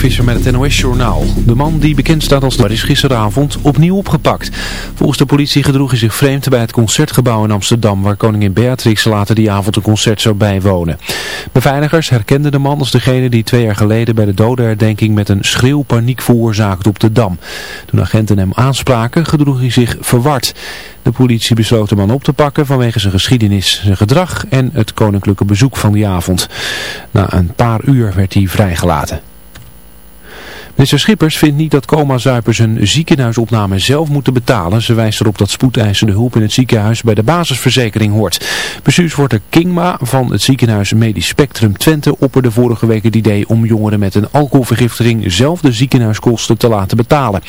Visser met het NOS-journaal. De man die bekend staat als de is gisteravond opnieuw opgepakt. Volgens de politie gedroeg hij zich vreemd bij het Concertgebouw in Amsterdam... waar koningin Beatrix later die avond een concert zou bijwonen. Beveiligers herkenden de man als degene die twee jaar geleden... bij de dodenherdenking met een schreeuw paniek veroorzaakte op de Dam. Toen agenten hem aanspraken gedroeg hij zich verward. De politie besloot de man op te pakken vanwege zijn geschiedenis, zijn gedrag en het koninklijke bezoek van die avond. Na een paar uur werd hij vrijgelaten. Minister Schippers vindt niet dat coma-zuipers een ziekenhuisopname zelf moeten betalen. Ze wijst erop dat spoedeisende hulp in het ziekenhuis bij de basisverzekering hoort. Bestuursvoorzitter Kingma van het ziekenhuis Medisch Spectrum Twente opperde vorige week het idee om jongeren met een alcoholvergiftiging zelf de ziekenhuiskosten te laten betalen.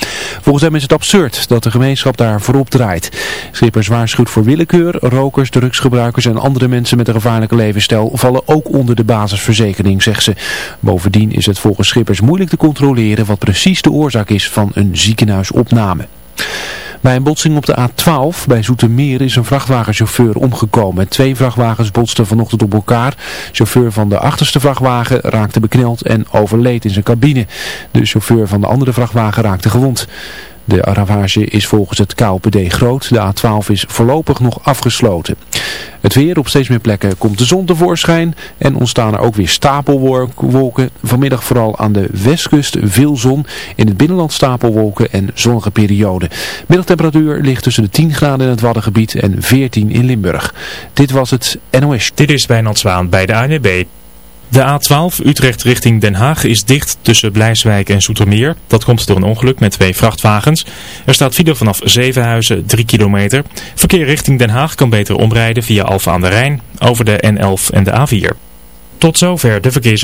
Volgens hem is het absurd dat de gemeenschap daar voorop draait. Schippers waarschuwt voor willekeur, rokers, drugsgebruikers en andere mensen met een gevaarlijke levensstijl vallen ook onder de basisverzekering, zegt ze. Bovendien is het volgens Schippers moeilijk te controleren wat precies de oorzaak is van een ziekenhuisopname. Bij een botsing op de A12 bij Zoetermeer is een vrachtwagenchauffeur omgekomen. Twee vrachtwagens botsten vanochtend op elkaar. Chauffeur van de achterste vrachtwagen raakte bekneld en overleed in zijn cabine. De chauffeur van de andere vrachtwagen raakte gewond. De ravage is volgens het KLPD groot. De A12 is voorlopig nog afgesloten. Het weer op steeds meer plekken komt de zon tevoorschijn en ontstaan er ook weer stapelwolken. Vanmiddag vooral aan de westkust veel zon. In het binnenland stapelwolken en zonnige perioden. Middagtemperatuur ligt tussen de 10 graden in het Waddengebied en 14 in Limburg. Dit was het NOS. Dit is Wijnand Zwaan bij de ANB. De A12 Utrecht richting Den Haag is dicht tussen Blijswijk en Soetermeer. Dat komt door een ongeluk met twee vrachtwagens. Er staat file vanaf Zevenhuizen 3 kilometer. Verkeer richting Den Haag kan beter omrijden via Alfa aan de Rijn over de N11 en de A4. Tot zover de verkeers.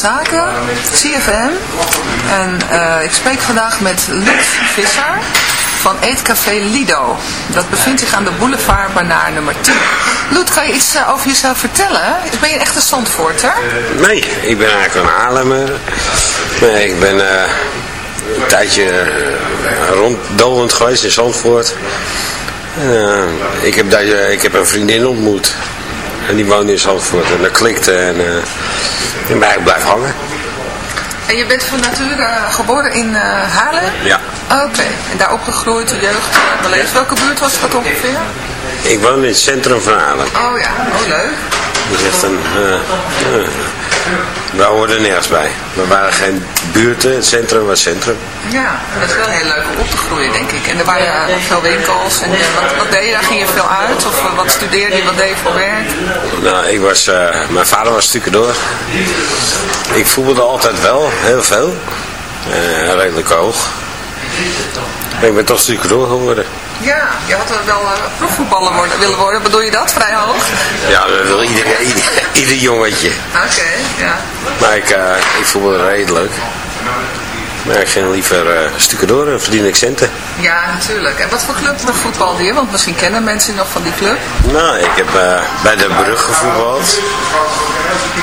Zaken, CFM. En eh, ik spreek vandaag met Luc Visser van Eetcafé Lido. Dat bevindt zich aan de boulevard Banaar nummer 10. Loet, kan je iets eh, over jezelf vertellen? Ben je een echte hè? Eh, nee, ik ben eigenlijk een Haarlemmer. Nee, ik ben... Een tijdje ronddolend geweest in Zandvoort. Ik, heb daar, ik heb een vriendin ontmoet. En die woonde in Zandvoort. En dat klikte en, eh, uh, en mij blijft hangen. En je bent van nature eh, geboren in eh, Haarlem? Ja. Oké. En daar opgegroeid, je jeugd. Welke buurt was dat ongeveer? Ik woon in het centrum van Haarlem. Oh ja, oh leuk. Dat is echt een, we hoorden nergens bij. We waren geen buurten, het centrum was centrum. Ja, dat is wel heel leuk om op te groeien, denk ik. En er waren veel winkels. En eh, wat, wat deed je daar? Ging je veel uit? Of eh, wat studeerde je? Wat deed je voor werk? Nou, ik was, eh, mijn vader was door. Ik voetbalde altijd wel, heel veel. Eh, redelijk hoog. Maar ik ben toch door geworden. Ja, je had wel eh, profvoetballer worden, willen worden. Bedoel je dat? Vrij hoog? Ja, dat wil ieder, ieder, ieder jongetje. Oké, ja. Maar ik, eh ik voetbalde redelijk. Maar ik ging liever uh, door en verdien ik centen. Ja, natuurlijk. En wat voor club voetbalde je? Want misschien kennen mensen nog van die club. Nou, ik heb eh, bij de Brug gevoetbald.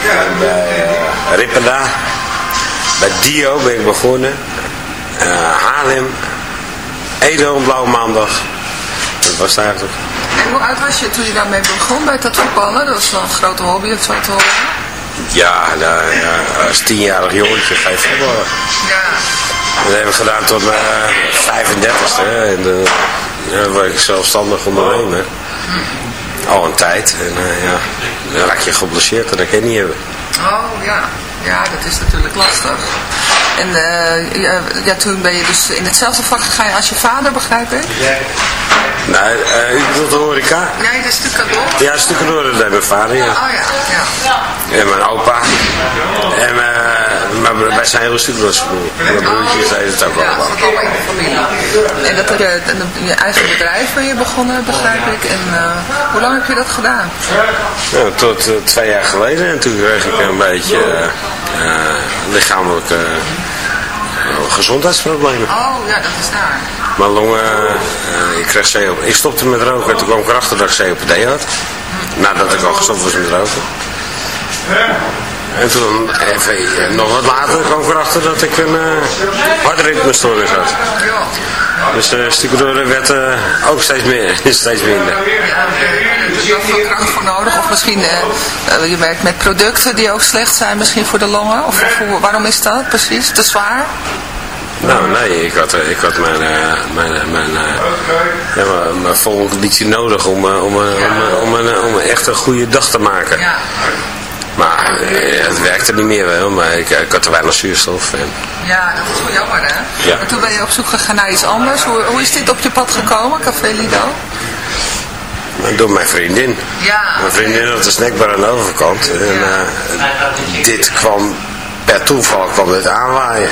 En bij uh, Ripperda. Bij Dio ben ik begonnen. Eh, Haarlem. Edo een blauwe maandag. Dat was het eigenlijk. En hoe oud was je toen je daarmee begon bij dat voetballen? Dat was wel een grote hobby of zo te horen. Ja, nou, ja, als tienjarig jongetje ga je voetballen. Ja. Dat heb ik gedaan tot mijn 35ste. En dan ja, word ik zelfstandig ondernemer. Al een tijd. En uh, ja, dan raak je geblesseerd en dat kan je niet hebben. Oh ja, ja dat is natuurlijk lastig. En uh, ja, ja, toen ben je dus in hetzelfde vak gegaan als je vader, begrijp ik? Ja. Nou, uh, u bedoelt de horeca? Nee, dat is stucador. Ja, stucador, dat mijn vader, ja. Oh ja, ja. En mijn opa. En uh, maar wij zijn heel stucadoors Mijn broertjes deden het ook allemaal. De. En dat heb je, je eigen bedrijf ben je begonnen, begrijp ik. En uh, hoe lang heb je dat gedaan? Nou, tot uh, twee jaar geleden. En toen kreeg ik een beetje lichamelijke gezondheidsproblemen. Oh, ja, dat is daar. Mijn longen, uh, ik kreeg COPD. Ik stopte met roken en toen kwam ik erachter dat ik COPD had. Nadat ik al gestopt was met roken. En toen, even, nog wat later, kwam ik erachter dat ik een uh, hartritmestoornis had. Dus de uh, stucadoren werd uh, ook steeds, meer, steeds minder. Dus je hebt veel kracht voor nodig. Of misschien, uh, je werkt met producten die ook slecht zijn misschien voor de longen. Of, of waarom is dat precies? Te zwaar? Nou, nee, ik had, ik had mijn, mijn, mijn, ja, mijn, mijn volle conditie nodig om, om, om, om, een, om een echt een goede dag te maken. Ja. Maar het werkte niet meer wel, maar ik, ik had te weinig zuurstof. En... Ja, dat is wel jammer hè? Ja. En toen ben je op zoek gegaan naar iets anders. Hoe, hoe is dit op je pad gekomen, Café Lido? Door mijn vriendin. Ja. Mijn vriendin had een snackbar aan de overkant. En ja. dit kwam, per toeval kwam dit aanwaaien.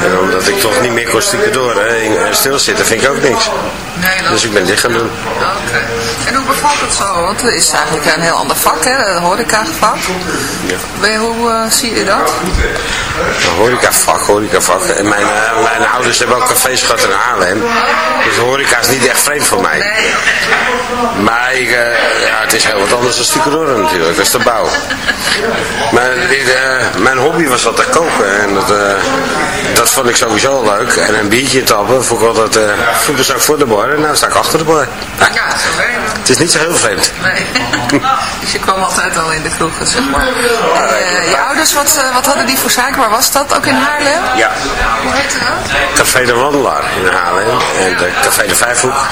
En omdat ik toch niet meer kon stikken door en stilzitten vind ik ook niks. Nee, dus ik ben dit gaan doen. Oké. Okay. En hoe bevalt het zo? Want het is eigenlijk een heel ander vak, hè? Een horecavak. Ja. Ben hoe uh, zie je dat? Een horecavak, horecavak. En mijn, uh, mijn ouders hebben ook cafés gehad in Haarlem. Dus horeca is niet echt vreemd voor mij. Nee. Maar ik, uh, ja, het is heel wat anders dan stucadoren natuurlijk. Dat is de bouw. Maar mijn hobby was altijd koken. En dat, dat vond ik sowieso leuk. En een biertje tappen vond ik altijd... Vroeger ik voor de bar en nu sta ik achter de bar. Ja, zo werkt het. Het is niet zo heel vreemd. Nee. dus je kwam altijd al in de kroegen, zeg maar. En, uh, je ouders, wat, uh, wat hadden die voor zaken? Waar was dat? Ook in Haarlem? Ja. Hoe heette dat? Café de Wandelaar in Haarlem. En de Café de Vijfhoek.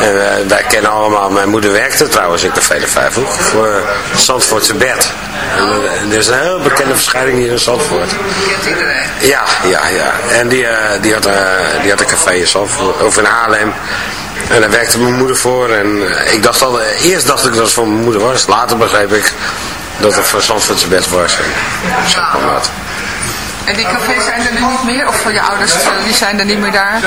En uh, wij kennen allemaal... Mijn moeder werkte trouwens in Café de Vijfhoek. Voor Zandvoortse Bert. En, er is een heel bekende verschijning hier in Zandvoort. Kent iedereen? Ja, ja, ja. En die, die, had, die had een café in Zandvoort. Of in Haarlem. En daar werkte mijn moeder voor. En ik dacht al, eerst dacht ik dat het voor mijn moeder was. Later begreep ik dat het voor Zandvoortse bed was. Zo kwam dat. En die cafés zijn er nu niet meer? Of je ouders die zijn er niet meer daar?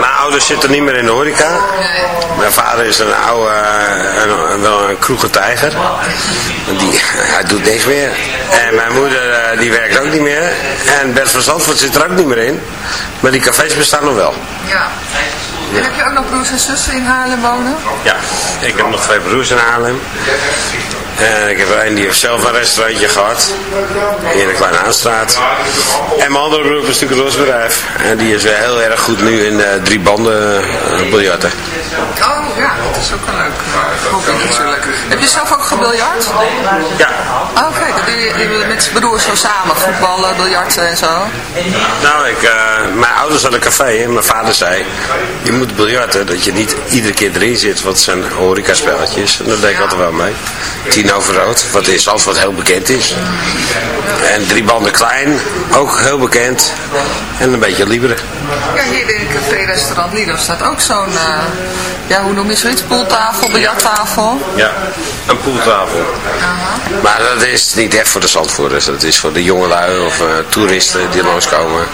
Mijn ouders zitten niet meer in de horeca. Nee. Mijn vader is een oude, een, wel een kroegentijger. Die, hij doet niks meer. En mijn moeder die werkt ook niet meer. En Bert van Zandvoort zit er ook niet meer in. Maar die cafés bestaan nog wel. Ja. En heb je ook nog broers en zussen in Haarlem wonen? Ja, ik heb nog twee broers in Haarlem. En ik heb er een die heeft zelf een restaurantje gehad. In de Kleine Aanstraat. En mijn andere broer is natuurlijk een rosbedrijf. En die is eh, heel erg goed nu in eh, drie banden biljarten. Oh ja, dat is ook een leuk eh, hobby natuurlijk. Heb je zelf ook gebiljart? Ja. Oh, Oké, dat doe je doe je met je broer zo samen, voetballen, biljarten en zo. Nou, ik, eh, mijn ouders hadden een café en mijn vader zei, je moet biljarten, dat je niet iedere keer erin zit, wat zijn horecaspelletjes. En dat deed ik altijd wel mee. Rood, wat is alles wat heel bekend is. En drie banden klein, ook heel bekend. En een beetje libre. Ja, hier in café-restaurant Lido staat ook zo'n, eh, ja, hoe noem je zoiets, pooltafel, biljarttafel. Ja, een poeltafel. Maar dat is niet echt voor de Zandvoerders, dat is voor de jongelui of eh, toeristen die langskomen.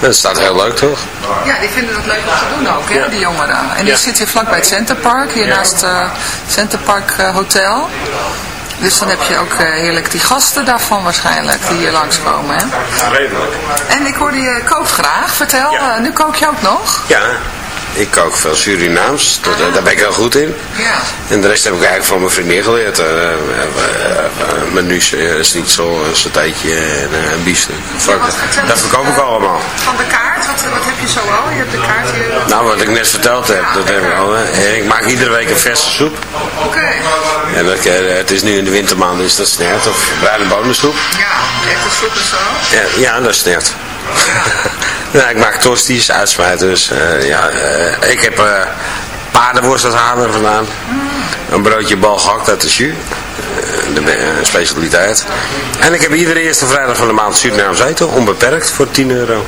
Dat staat heel leuk toch? Ja, die vinden het leuk om te doen ook, hè, Ja. die jongeren. En die Ja. zit hier vlakbij het Centerpark, hier naast het Centerpark eh, Hotel. Dus dan heb je ook eh, heerlijk die gasten daarvan waarschijnlijk, die hier langskomen, hè. Redelijk. En ik hoorde je kookt graag, vertel, Ja. eh, nu kook je ook nog? Ja, ik kook veel Surinaams, dat, eh, daar ben ik heel goed in. Ja. En de rest heb ik eigenlijk van mijn vriendin geleerd. Uh, menus, uh, schnitzel, een satéetje en uh, een biefstuk. Dat verkoop ik eh, allemaal. Van de kaart, wat, wat heb je zo al? Je hebt de kaart hier. Nou, wat ik net verteld heb, dat heb ik al. En ik maak iedere week een verse soep. Oké. En dat, eh, het is nu in de wintermaanden, dus dat snert. Of bruine bonensoep. Ja, echt een soep en zo. Ja, ja dat snert. ja, ik maak tosties, uitsmijters. eh ja, eh, ik heb eh paardenworst uit Haarlem vandaan. Een broodje bal gehakt uit de jus. De specialiteit. En ik heb iedere eerste vrijdag van de maand Surinaams eten, onbeperkt, voor 10 euro.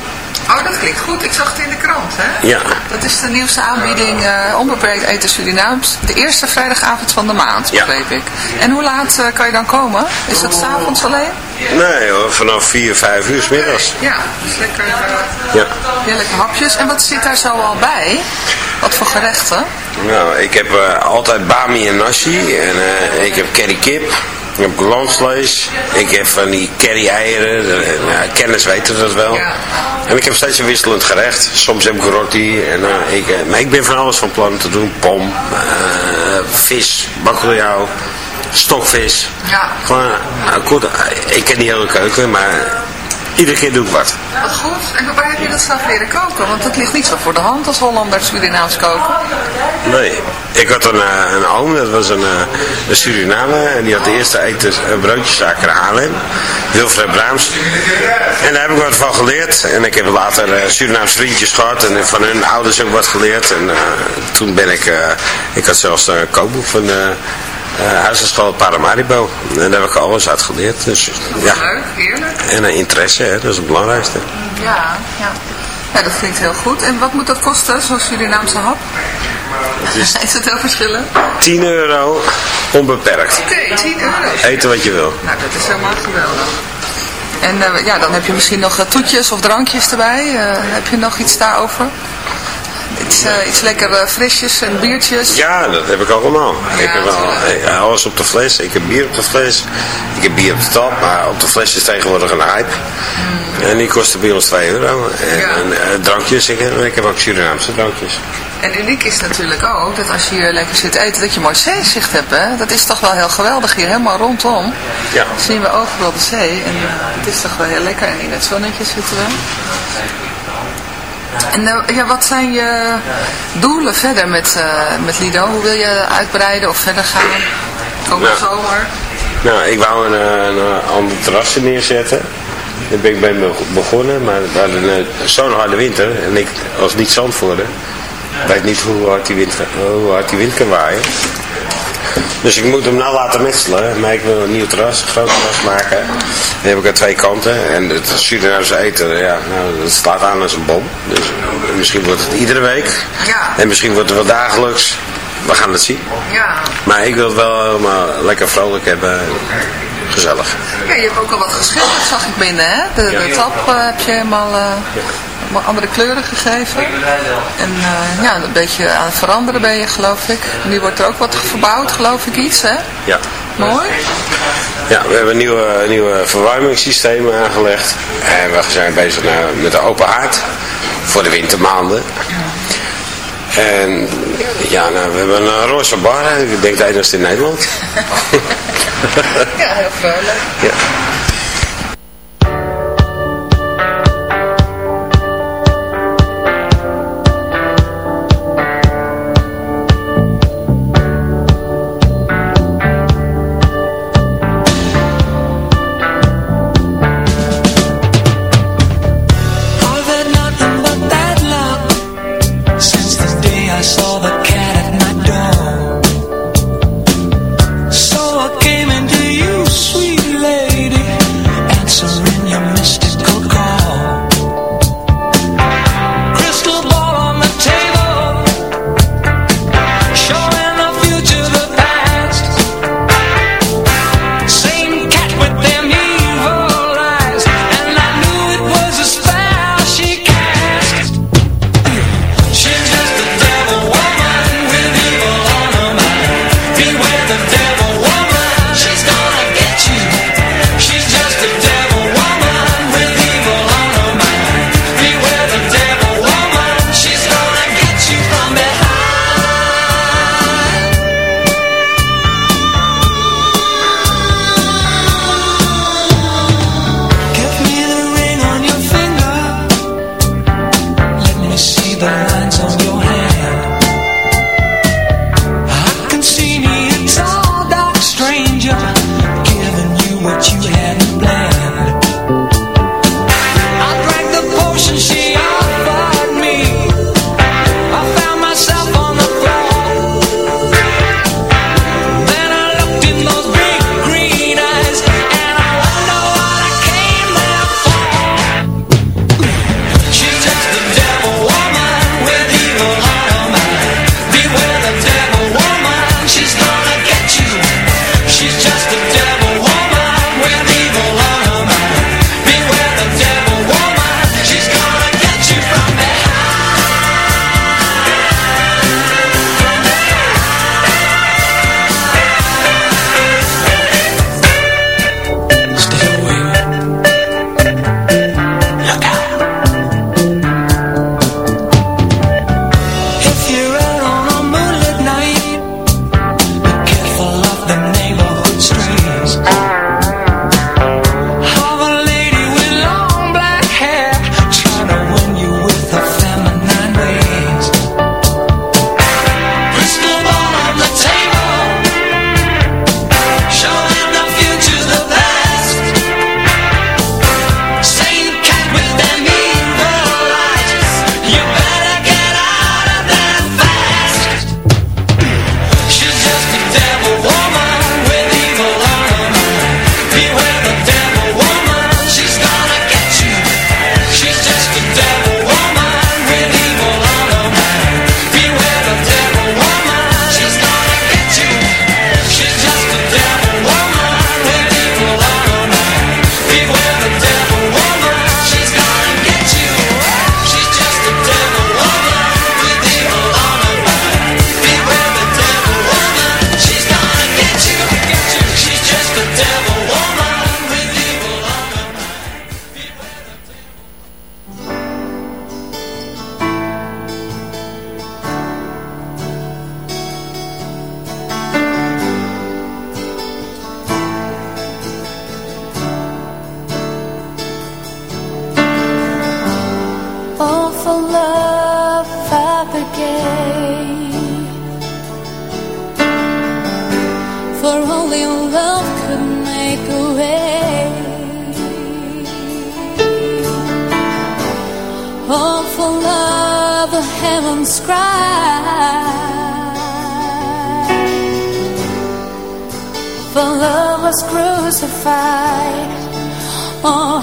Oh, dat klinkt goed. Ik zag het in de krant, hè? Ja. Dat is de nieuwste aanbieding eh, onbeperkt eten Surinaams. De eerste vrijdagavond van de maand, Ja. begreep ik. En hoe laat kan je dan komen? Is dat s'avonds alleen? Nee hoor, vanaf 4, 5 uur 's middags. Ja, dus lekker eh, Ja. heerlijke hapjes. En wat zit daar zo al bij? Wat voor gerechten? Nou, ik heb eh, altijd bami en nasi. En eh, ik heb curry kip. Ik heb glansvlees. Ik heb van die curry eieren. De, nou, kennis weten dat wel. Ja. En ik heb steeds een wisselend gerecht. Soms heb ik roti. En, ik, maar ik ben van alles van plan te doen. Pom, vis, bakkeljauw, stokvis. Ja. Gewoon, nou, goed, eh, ik ken die hele keuken, maar iedere keer doe ik wat. Wat goed. En waar heb je dat zelf leren koken? Want dat ligt niet zo voor de hand als Hollander Surinaams koken. Nee, ik had een, eh, een oom, dat was een, eh, een Surinamer en die had de eerste eten een broodjeszaak in Haarlem, Wilfred Braams. En daar heb ik wat van geleerd en ik heb later eh Surinaams vriendjes gehad en van hun ouders ook wat geleerd. En eh, toen ben ik, eh, ik had zelfs een kookboek van uh, huisartschool Paramaribo en daar heb ik alles uit geleerd. Dus ja, Leuk, heerlijk. en een interesse, hè, dat is het belangrijkste. Ja, ja. Ja, dat klinkt heel goed. En wat moet dat kosten, zo'n Surinaamse hap? is- Is het heel verschillend? 10 euro, onbeperkt. Oké, 10 euro. Eten wat je wil. Nou, dat is helemaal geweldig. En eh, ja, dan heb je misschien nog eh, toetjes of drankjes erbij. Eh, heb je nog iets daarover? Iets, iets lekker eh, frisjes en biertjes. Ja, dat heb ik allemaal. Ja, ik heb eh, alles op de fles. Ik heb bier op de fles. Ik heb bier op de tap. Maar op de fles is tegenwoordig een hype. En die kosten bij ons 2 euro. En. Ja. en, eh, drankjes, ik, heb- ik heb ook Surinaamse drankjes. En uniek is natuurlijk ook dat als je hier lekker zit eten, dat je mooi zeezicht hebt. Hè? Dat is toch wel heel geweldig hier, helemaal rondom. Ja. Zien we overal de zee. En het is toch wel heel lekker. En in het zonnetje zitten we. En eh, ja, wat zijn je doelen verder met, eh, met Lido? Hoe wil je uitbreiden of verder gaan? Komende Nou. zomer? Nou, ik wou een, eh, een, een ander terrasje neerzetten. Daar ben ik bij begonnen. Maar we hadden zo'n harde winter. En ik als niet zandvoerder weet niet hoe hard die wind, hoe hard die wind kan waaien. Dus ik moet hem nou laten metselen. Maar ik wil een nieuw terras, een groot terras maken. Dan heb ik aan twee kanten. En het Surinaamse eten, ja, nou, dat slaat aan als een bom. Dus eh, misschien wordt het iedere week. Ja. En misschien wordt het wel dagelijks. We gaan het zien. Ja. Maar ik wil het wel helemaal lekker vrolijk hebben. Gezellig. ja, je hebt ook al wat geschilderd, zag ik binnen. Hè? De, de tap eh, heb je helemaal eh, andere kleuren gegeven. En eh, ja, een beetje aan het veranderen ben je, geloof ik. Nu wordt er ook wat verbouwd, geloof ik, iets, hè? Ja. Mooi. Ja, we hebben nieuwe, nieuwe verwarmingssystemen aangelegd. En we zijn bezig nou met de open haard. Voor de wintermaanden. En Ja, nou, we hebben een roze bar. Ik denk de enigste in Nederland. Ja, heel vrolijk. Ja.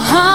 Oh,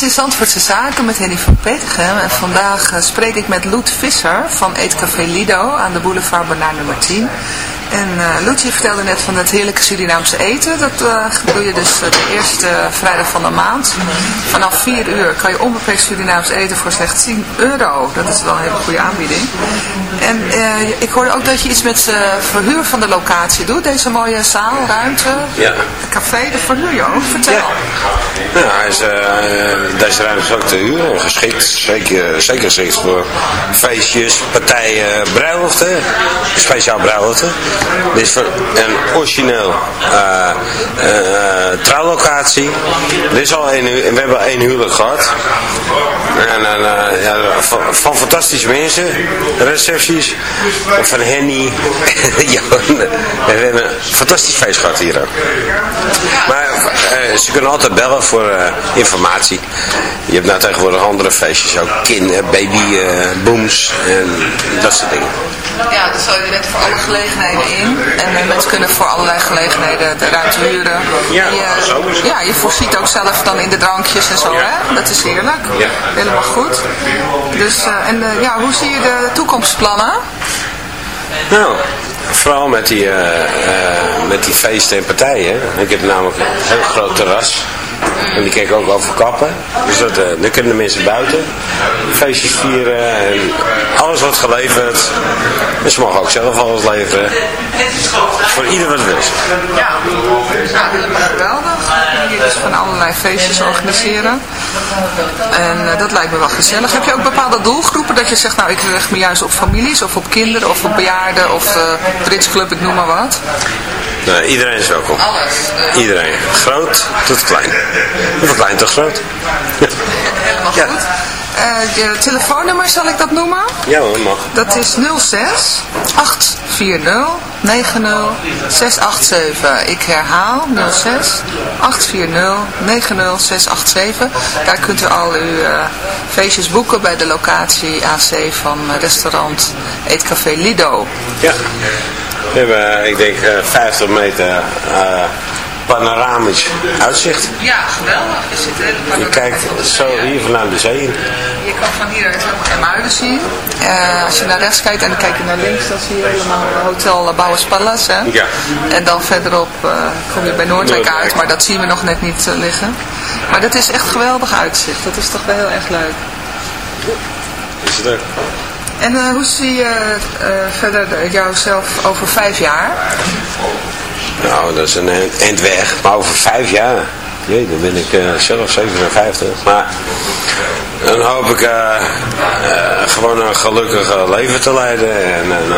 Dit is Zandvoortse Zaken met Henny van Petegem. En vandaag eh, spreek ik met Loet Visser van Eetcafé Lido aan de boulevard Bernard nummer 10. En eh Loet, je vertelde net van het heerlijke Surinaamse eten. Dat eh, doe je dus eh, de eerste vrijdag van de maand. Vanaf 4 uur kan je onbeperkt Surinaams eten voor slechts 10 euro. Dat is wel een hele goede aanbieding. En eh, ik hoorde ook dat je iets met eh, verhuur van de locatie doet. Deze mooie zaal, ruimte, Ja. café, dat verhuur je ook. Vertel. Ja. Nou, hij is, eh, deze ruimte is ook te huur geschikt. Zeker, zeker geschikt voor feestjes, partijen, bruiloften. Speciaal bruiloften. Dit is een origineel eh, eh, trouwlocatie. Dit is al hu- we hebben al één huwelijk gehad. En, eh, ja, van, fantastische mensen. Recepties. Van Henny. ja, we hebben een fantastisch feest gehad hier ook. Maar eh, ze kunnen altijd bellen voor eh, informatie. Je hebt nou tegenwoordig andere feestjes, ook kind, eh, baby, eh, booms en dat soort dingen. Ja, dus je bent voor alle gelegenheden in. En eh, mensen kunnen voor allerlei gelegenheden de ruimte huren. Ja, En je, ja, je voorziet ook zelf dan in de drankjes en zo, hè? Dat is heerlijk. Helemaal goed. Dus, eh, en eh, ja, hoe zie je de toekomstplannen? Nou, vooral met die, met die feesten en partijen. Ik heb namelijk een heel groot terras. En die kijk ook over kappen. Dus dat, eh, dan kunnen de mensen buiten feestjes vieren. En alles wordt geleverd. En ze mogen ook zelf alles leveren. Voor ieder wat wil. Ja, helemaal geweldig. Hier dus van allerlei feestjes organiseren. En eh, dat lijkt me wel gezellig. Heb je ook bepaalde doelgroepen dat je zegt, nou ik richt me juist op families of op kinderen of op bejaarden of Club, ik noem maar wat. Nou, iedereen is welkom. Alles. eh, Iedereen. Groot tot klein. Van klein tot groot. Helemaal Ja. goed. Eh, je telefoonnummer, zal ik dat noemen? Ja hoor, mag. Dat is 06 840 90 687. Ik herhaal 06 840 90 687. Daar kunt u al uw eh, feestjes boeken bij de locatie AC van restaurant Eetcafé Lido. Ja. We hebben, ik denk, eh, 50 meter eh, panoramisch uitzicht. Ja, geweldig. Je zit helemaal Je kijkt zo hier vanuit de zee in. Je kan van hieruit helemaal Muiden zien. Eh, als je naar rechts kijkt en dan kijk je naar links, dan zie je helemaal Hotel Bouwers Palace. Hè? Ja. En dan verderop eh, kom je bij Noordwijk uit, maar dat zien we nog net niet eh, liggen. Maar dat is echt geweldig uitzicht. Dat is toch wel heel erg leuk. Is het ook? En eh, hoe zie je eh, verder de- jouzelf over vijf jaar? Nou, dat is een eind- eind weg. Maar over vijf jaar, jee, dan ben ik eh, zelf 57. Maar dan hoop ik gewoon een gelukkig leven te leiden. En, en,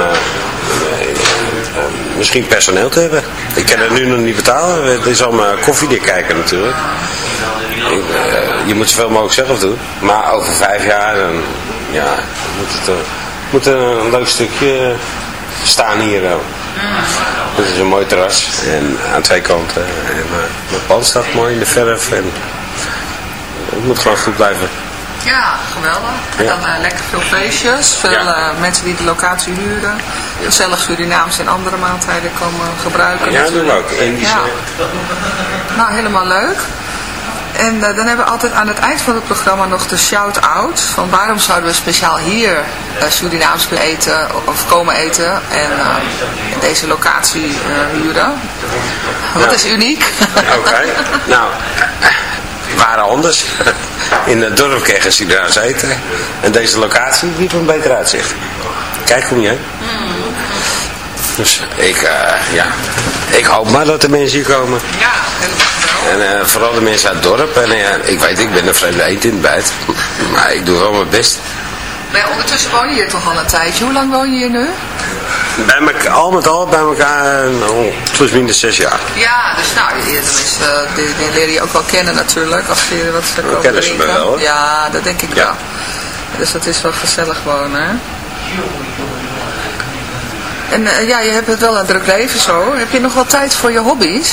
misschien personeel te hebben. Ik kan het nu nog niet betalen. Het is allemaal koffiedik kijken natuurlijk. Je moet zoveel mogelijk zelf doen. Maar over vijf jaar, dan ja, moet het eh, moet een leuk stukje staan hier. eh. Dit is een mooi terras en aan twee kanten. En eh, mijn pand staat mooi in de verf en het moet gewoon goed blijven. Ja, geweldig. En dan eh, lekker veel feestjes. Veel Ja. eh, mensen die de locatie huren. Gezellig Surinaams en andere maaltijden komen gebruiken. Ja, dat doen we natuurlijk. ook. Ja. eh. Nou, helemaal leuk. En eh, dan hebben we altijd aan het eind van het programma nog de shout-out. Van waarom zouden we speciaal hier eh, Surinaams willen eten of komen eten en eh, deze locatie huren. Wat Ja. is uniek? Oké, nou, waar anders. In het dorp kregen ze daar eten. En deze locatie biedt een beter uitzicht. Kijk om je heen. Dus ik, ja, ik hoop maar dat de mensen hier komen. Ja, geweldig. En eh, vooral de mensen uit het dorp. En eh, ik weet, ik ben een vreemde eend in het bijt. Maar ik doe wel mijn best. Maar ondertussen woon je hier toch al een tijdje. Hoe lang woon je hier nu? Bij elkaar, al met al bij elkaar nou, plus minus zes jaar. Ja, dus nou, die, tenminste, eh, die, die leer je ook wel kennen natuurlijk, als je wat gaat komen kennen ze me wel, hoor. Ja, dat denk ik Ja. wel. Dus dat is wel gezellig wonen, hè? En eh, ja, je hebt het wel een druk leven zo. Heb je nog wel tijd voor je hobby's?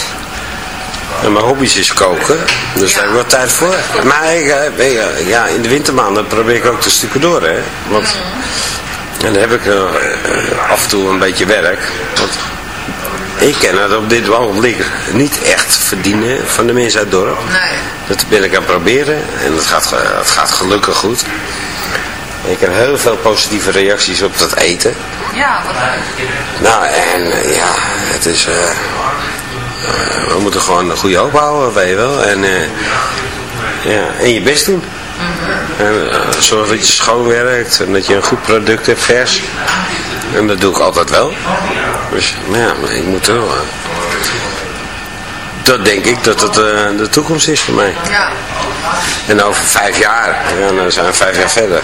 En mijn hobby's is koken, dus daar heb ik wel tijd voor. Maar ik, eh, ja, in de wintermaanden probeer ik ook te stukken door, hè. Want, en dan heb ik eh, eh, af en toe een beetje werk. Want ik ken het op dit ogenblik niet echt verdienen van de mensen uit het dorp. Nee. Dat ben ik aan het proberen en het gaat, het gaat gelukkig goed. Ik heb heel veel positieve reacties op dat eten. Ja, wat leuk. Nou, en ja, het is... we moeten gewoon een goede hoop houden, weet je wel. En, eh, ja, en je best doen. En, eh, zorg dat je schoon werkt en dat je een goed product hebt, vers. En dat doe ik altijd wel. Dus ja, maar ik moet wel... eh, dat denk ik dat het eh, de toekomst is voor mij. Ja. En over vijf jaar, ja, dan zijn we vijf jaar verder.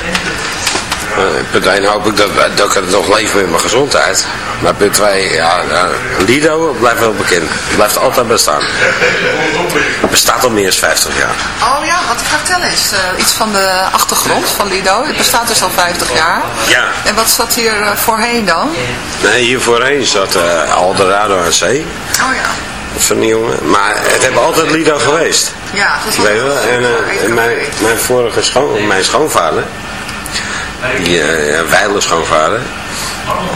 Eh, punt 1 hoop ik dat, dat ik het nog leef met mijn gezondheid. Maar punt 2, ja, Lido blijft wel bekend. Blijft altijd bestaan. Het bestaat al meer dan 50 jaar. Oh ja, wat ik ga vertellen is eh, iets van de achtergrond van Lido. Het bestaat dus al 50 jaar. Ja. En wat zat hier eh, voorheen dan? Nee, hier voorheen zat eh Eldorado aan zee. Oh ja. Van die jongen. Maar het hebben altijd Lido geweest. Ja, dat is wel? En, eh, en mijn, mijn vorige schoon, mijn schoonvader, die uh, Weiler schoonvader,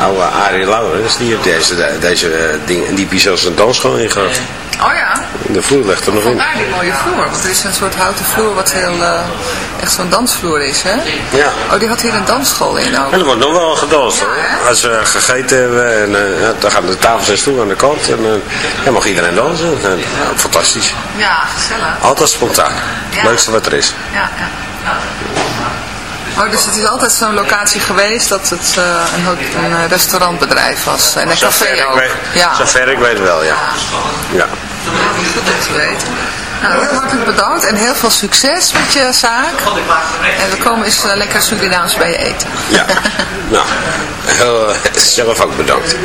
oude Arie Laurens, die heeft deze, deze eh, ding, en die hier zelfs een dansschool ingehad. Oh ja. De vloer ligt er nog in. Vandaar die mooie vloer, want er is een soort houten vloer wat heel, eh, echt zo'n dansvloer is, hè? Ja. Oh, die had hier een dansschool in ook. En er wordt nog wel gedanst hoor. Als we gegeten hebben, en, eh, dan gaan de tafels en stoelen aan de kant en uh, dan mag iedereen dansen. En, fantastisch. Ja, gezellig. Altijd spontaan. Ja. Leukste wat er is. Ja, ja. Oh, dus het is altijd zo'n locatie geweest dat het eh, een, een eh, restaurantbedrijf was. En een Zover café ook. weet, Ja, zover ik weet wel, ja. ja. goed om te weten. Nou, heel hartelijk bedankt en heel veel succes met je zaak. En we komen eens eh, lekker Surinaams bij je eten. Ja, nou, heel, zelf ook bedankt.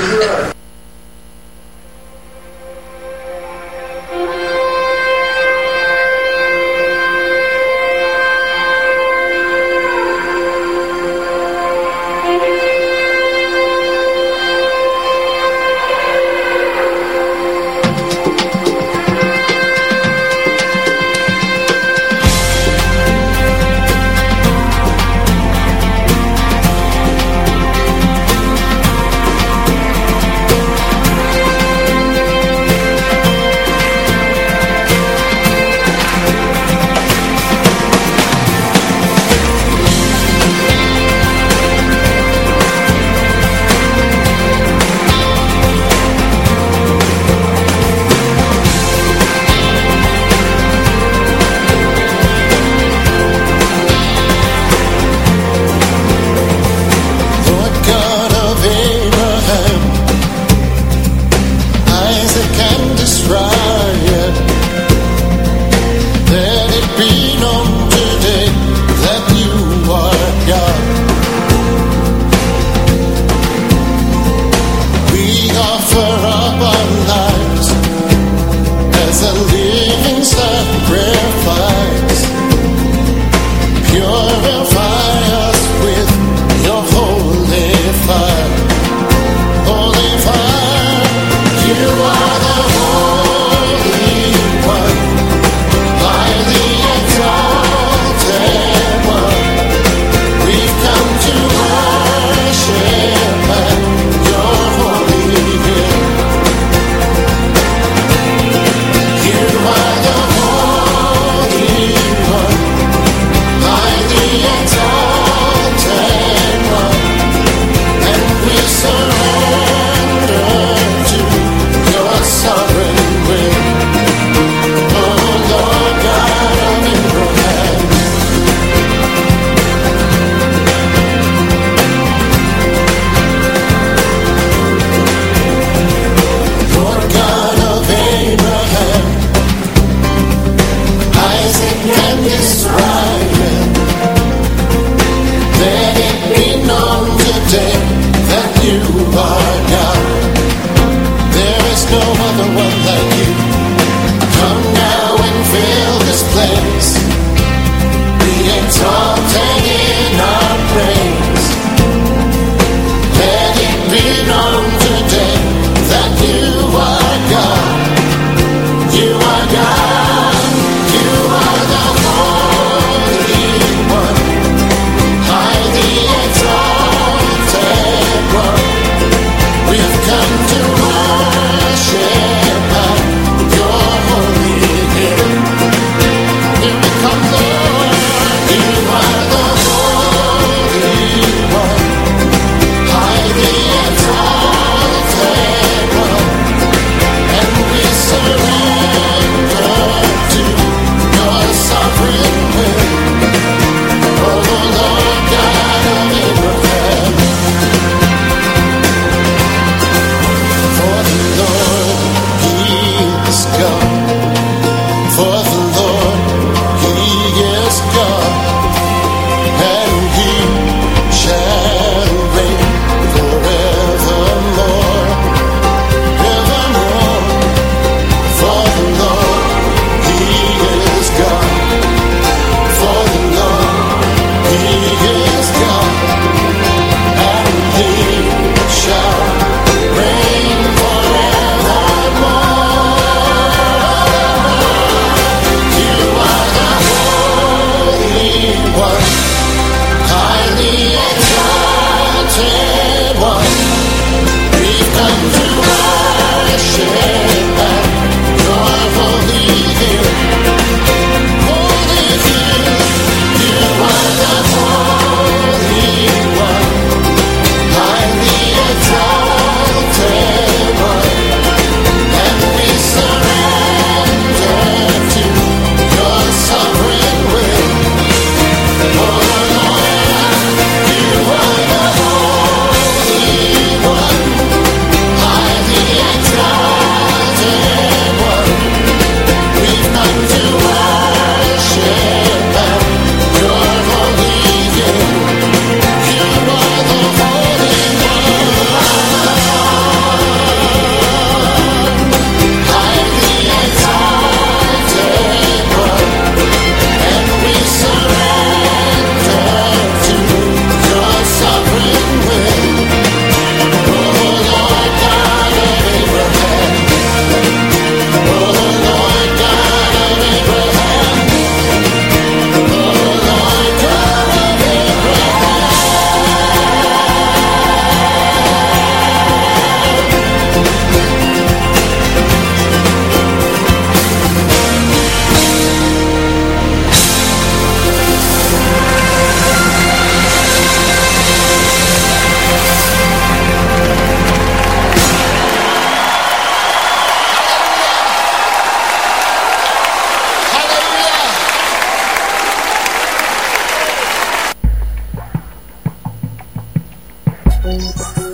Thank.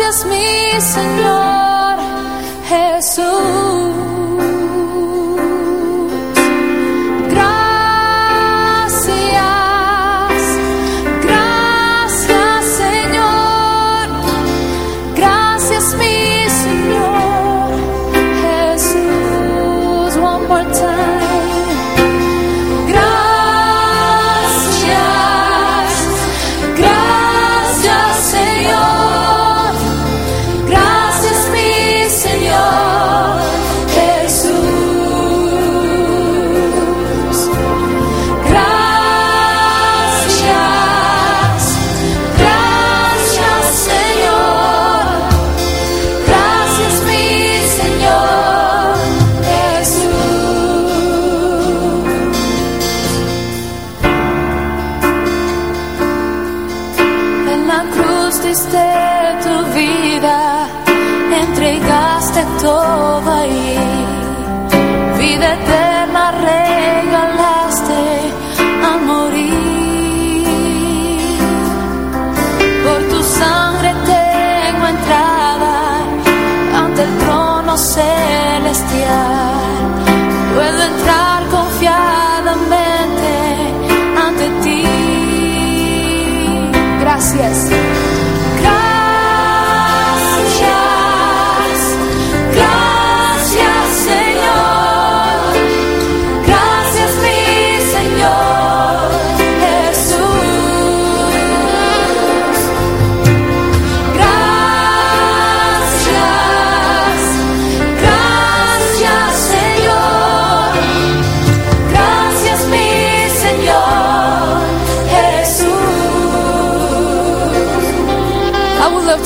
gracias mi Señor Jesús.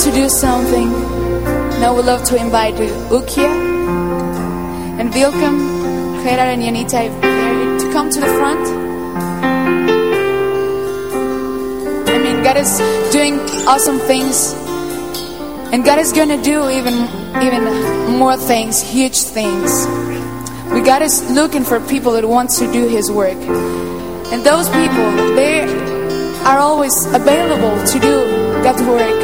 To do something. I would love to invite Ukia and Vilkem, Gerard and Yanita to come to the front. I mean, God is doing awesome things. And God is going to do even, even more things, huge things. We God is looking for people that wants to do His work. And those people, they are always available to do God's work.